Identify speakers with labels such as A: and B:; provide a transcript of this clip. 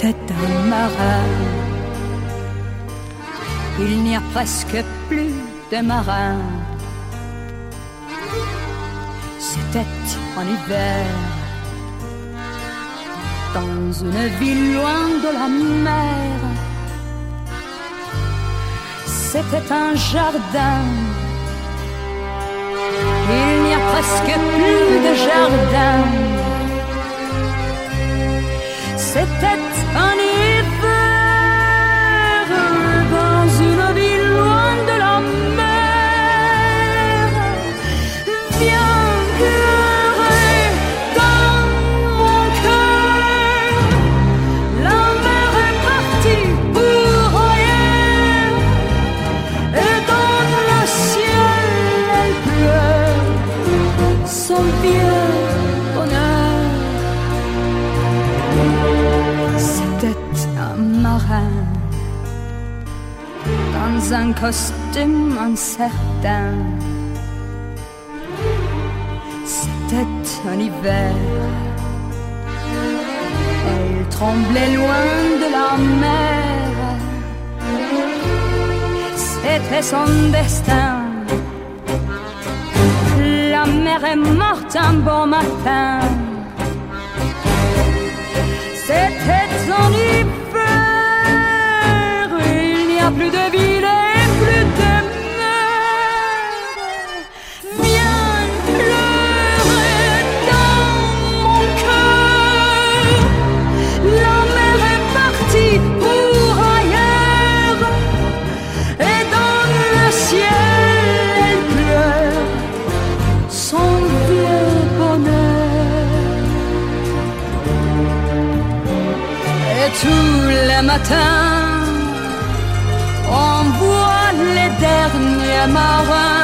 A: c'était un marin. Il n'y a presque plus de marins. C'était en hiver, dans une ville loin de la mer. C'était un jardin. Il n'y a presque plus de jardin. C'était dans un costume incertain. C'était un hiver il tremblait loin de la mer. C'était son destin. La mer est morte un bon matin. Son vieux bonheur. Et tous les matins, on voit les derniers marins